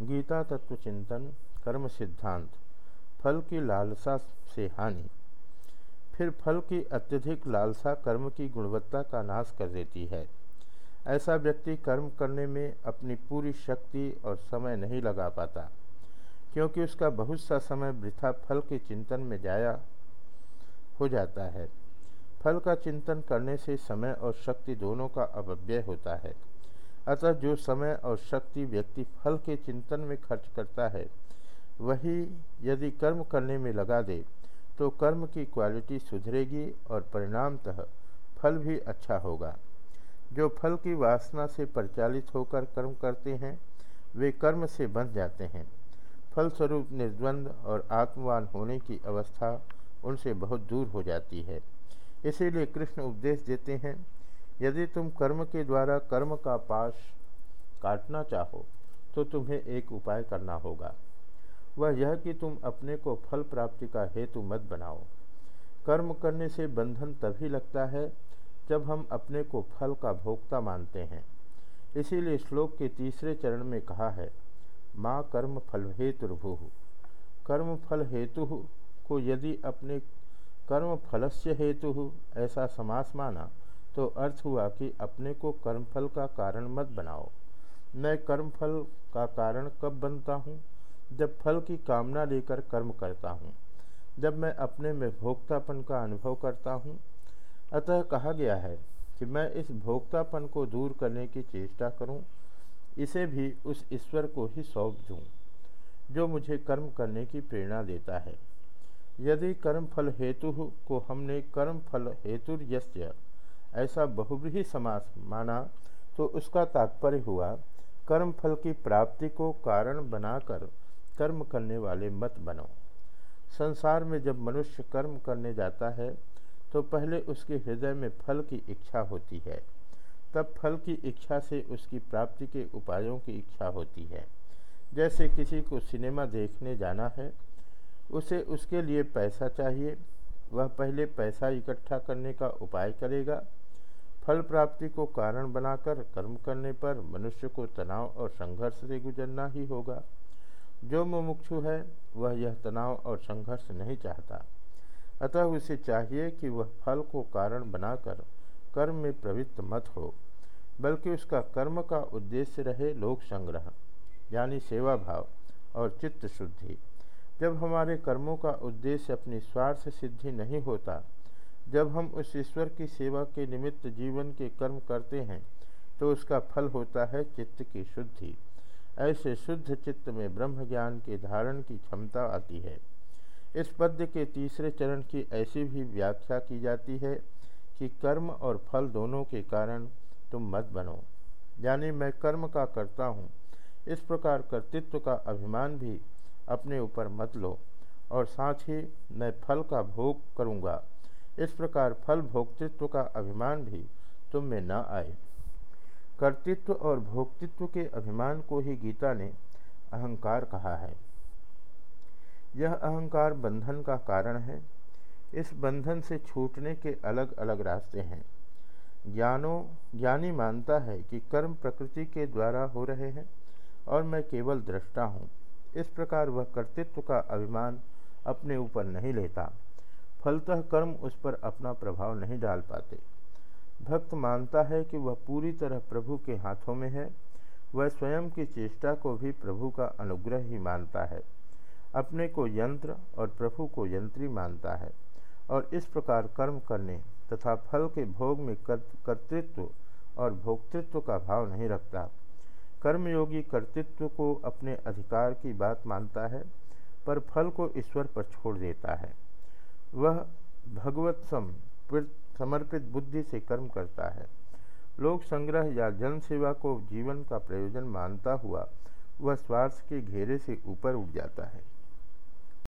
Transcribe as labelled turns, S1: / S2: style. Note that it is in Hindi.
S1: गीता तत्व चिंतन, कर्म सिद्धांत, फल की लालसा से हानि। फिर फल की अत्यधिक लालसा कर्म की गुणवत्ता का नाश कर देती है। ऐसा व्यक्ति कर्म करने में अपनी पूरी शक्ति और समय नहीं लगा पाता, क्योंकि उसका बहुत सा समय वृथा फल के चिंतन में जाया हो जाता है। फल का चिंतन करने से समय और शक्ति दोनों का अपव्यय होता है। अतः जो समय और शक्ति व्यक्ति फल के चिंतन में खर्च करता है, वही यदि कर्म करने में लगा दे तो कर्म की क्वालिटी सुधरेगी और परिणामतः फल भी अच्छा होगा। जो फल की वासना से परिचालित होकर कर्म करते हैं, वे कर्म से बंध जाते हैं। फलस्वरूप निर्द्वंद और आत्मवान होने की अवस्था उनसे बहुत दूर हो जाती है। इसीलिए कृष्ण उपदेश देते हैं यदि तुम कर्म के द्वारा कर्म का पाश काटना चाहो तो तुम्हें एक उपाय करना होगा। वह यह कि तुम अपने को फल प्राप्ति का हेतु मत बनाओ। कर्म करने से बंधन तभी लगता है, जब हम अपने को फल का भोक्ता मानते हैं। इसीलिए श्लोक के तीसरे चरण में कहा है, माँ कर्म फल हेतुर्भु कर्म फल हेतु को यदि अपने कर्म फलस्य हेतु ऐसा समास माना तो अर्थ हुआ कि अपने को कर्मफल का कारण मत बनाओ। मैं कर्मफल का कारण कब बनता हूँ? जब फल की कामना लेकर कर्म करता हूँ। जब मैं अपने में भोक्तापन का अनुभव करता हूँ। अतः कहा गया है कि मैं इस भोक्तापन को दूर करने की चेष्टा करूँ। इसे भी उस ईश्वर को ही सौंप दूँ, जो मुझे कर्म करने की प्रेरणा देता है। यदि कर्म फल हेतु को हमने कर्म फल हेतुर्यस्य ऐसा बहुब्रीही समास माना तो उसका तात्पर्य हुआ, कर्म फल की प्राप्ति को कारण बनाकर कर्म करने वाले मत बनो। संसार में जब मनुष्य कर्म करने जाता है तो पहले उसके हृदय में फल की इच्छा होती है। तब फल की इच्छा से उसकी प्राप्ति के उपायों की इच्छा होती है। जैसे किसी को सिनेमा देखने जाना है, उसे उसके लिए पैसा चाहिए, वह पहले पैसा इकट्ठा करने का उपाय करेगा फल प्राप्ति को कारण बनाकर कर्म करने पर मनुष्य को तनाव और संघर्ष से गुजरना ही होगा। जो मुमुक्षु है, वह यह तनाव और संघर्ष नहीं चाहता। अतः उसे चाहिए कि वह फल को कारण बनाकर कर्म में प्रवृत्त मत हो, बल्कि उसका कर्म का उद्देश्य रहे लोक संग्रह, यानी सेवा भाव और चित्त शुद्धि। जब हमारे कर्मों का उद्देश्य अपनी स्वार्थ सिद्धि नहीं होता जब हम उस ईश्वर की सेवा के निमित्त जीवन के कर्म करते हैं तो उसका फल होता है चित्त की शुद्धि। ऐसे शुद्ध चित्त में ब्रह्म ज्ञान के धारण की क्षमता आती है। इस पद्य के तीसरे चरण की ऐसी भी व्याख्या की जाती है कि कर्म और फल दोनों के कारण तुम मत बनो। यानी मैं कर्म का करता हूँ, इस प्रकार कर्तृत्व का अभिमान भी अपने ऊपर मत लो, और साथ ही मैं फल का भोग करूँगा। इस प्रकार फल भोक्तृत्व का अभिमान भी तुम में न आए। कर्तृत्व और भोक्तृत्व के अभिमान को ही गीता ने अहंकार कहा है। यह अहंकार बंधन का कारण है। इस बंधन से छूटने के अलग अलग रास्ते हैं। ज्ञानो, ज्ञानी मानता है कि कर्म प्रकृति के द्वारा हो रहे हैं और मैं केवल दृष्टा हूँ। इस प्रकार वह कर्तृत्व का अभिमान अपने ऊपर नहीं लेता। फलतः कर्म उस पर अपना प्रभाव नहीं डाल पाते। भक्त मानता है कि वह पूरी तरह प्रभु के हाथों में है। वह स्वयं की चेष्टा को भी प्रभु का अनुग्रह ही मानता है। अपने को यंत्र और प्रभु को यंत्री मानता है और इस प्रकार कर्म करने तथा फल के भोग में कर्तृत्व और भोक्तृत्व का भाव नहीं रखता। कर्मयोगी कर्तृत्व को अपने अधिकार की बात मानता है, पर फल को ईश्वर पर छोड़ देता है। वह भगवत सम समर्पित बुद्धि से कर्म करता है। लोक संग्रह या जन सेवा को जीवन का प्रयोजन मानता हुआ, वह स्वार्थ के घेरे से ऊपर उठ जाता है।